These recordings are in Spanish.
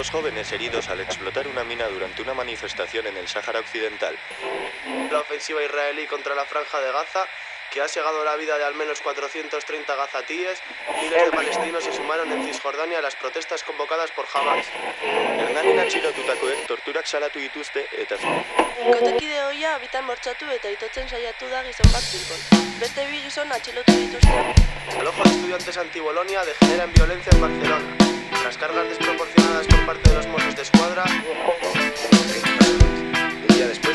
Dos jóvenes heridos al explotar una mina durante una manifestación en el Sáhara Occidental. La ofensiva israelí contra la franja de Gaza que ha segado la vida de al menos 430 gazatíes, miles de palestinos se sumaron en Cisjordania a las protestas convocadas por Hamas. Hernanin atxilotutakoek torturak salatu dituzte eta Kotekide hoia abitan mortxatu eta itotzen saiatu da gizon bat bilbon. Beste bi gizon atxilotu dituzte. El ojo de estudiantes anti-Bolonia degenera en violencia en Barcelona. Las cargas desproporcionadas por parte de los Mossos de Escuadra. Un día después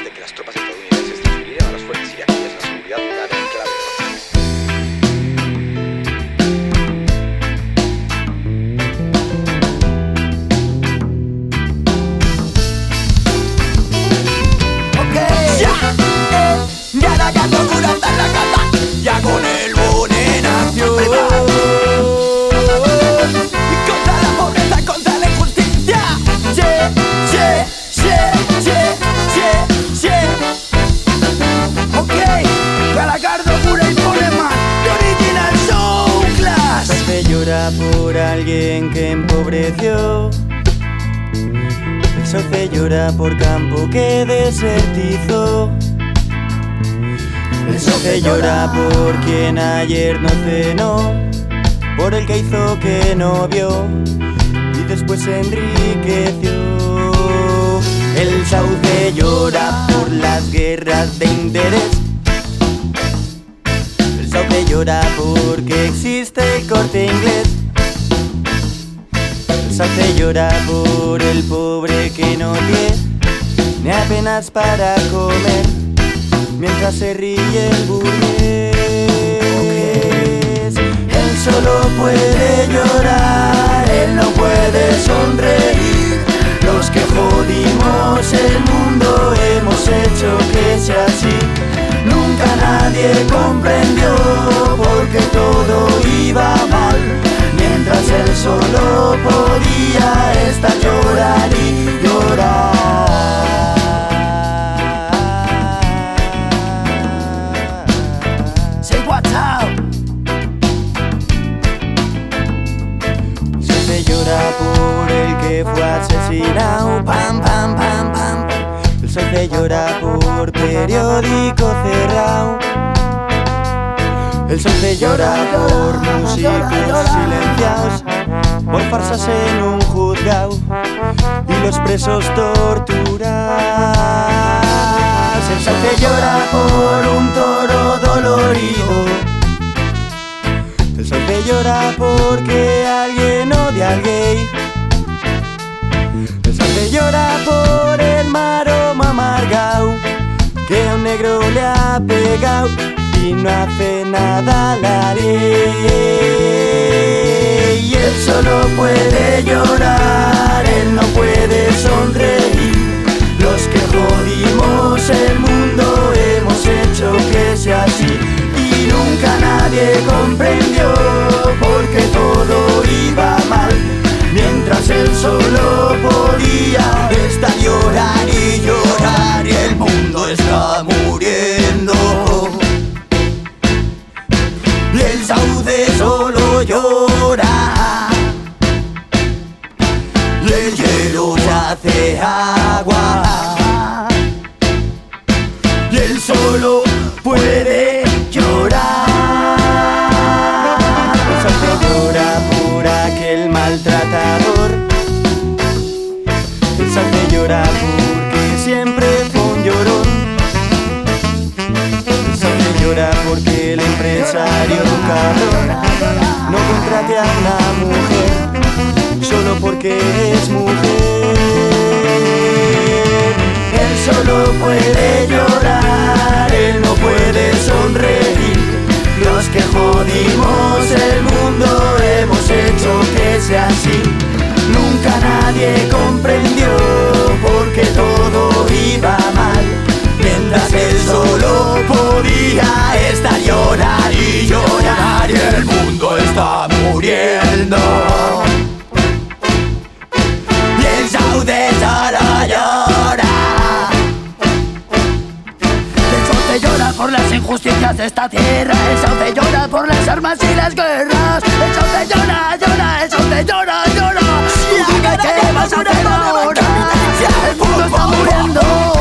por alguien que empobreció. El llora por campo que desertizó. El sauce llora por quien ayer no cenó. Por el que hizo que no vio y después se enriqueció. El sauce llora por las guerras de interés. El sauce llora porque existe el corte inglés. El sauce llora por el pobre que no tiene ni apenas para comer mientras se ríe el burgués. Él solo puede llorar, él no puede sonreír. Los que jodimos el mundo hemos hecho que sea así. Nunca nadie comprendió Llora por periódico cerrado. El sol se llora por músicos silenciados, por farsas en un juzgado y los presos torturados. El sol se llora por un toro dolorido. El sol se llora porque alguien odia al gay. El sol se llora por el maroma que a un negro le ha pegado y no hace nada la ley. Y él solo puede llorar, él no puede sonreír. Los que jodimos llora porque el empresario cabrón no contrate a una mujer solo porque es mujer. Él solo puede llorar, él no puede sonreír. Los que jodimos el mundo hemos hecho que sea así. Nunca nadie comprendió podría estar llorar y llorar y el mundo está muriendo. Y el Saude solo llora. El Saude llora por las injusticias de esta tierra. El Saude llora por las armas y las guerras. El Saude llora, llora, el Saude llora, llora. ¿Y la cara que vas a hacer ahora? El mundo está muriendo.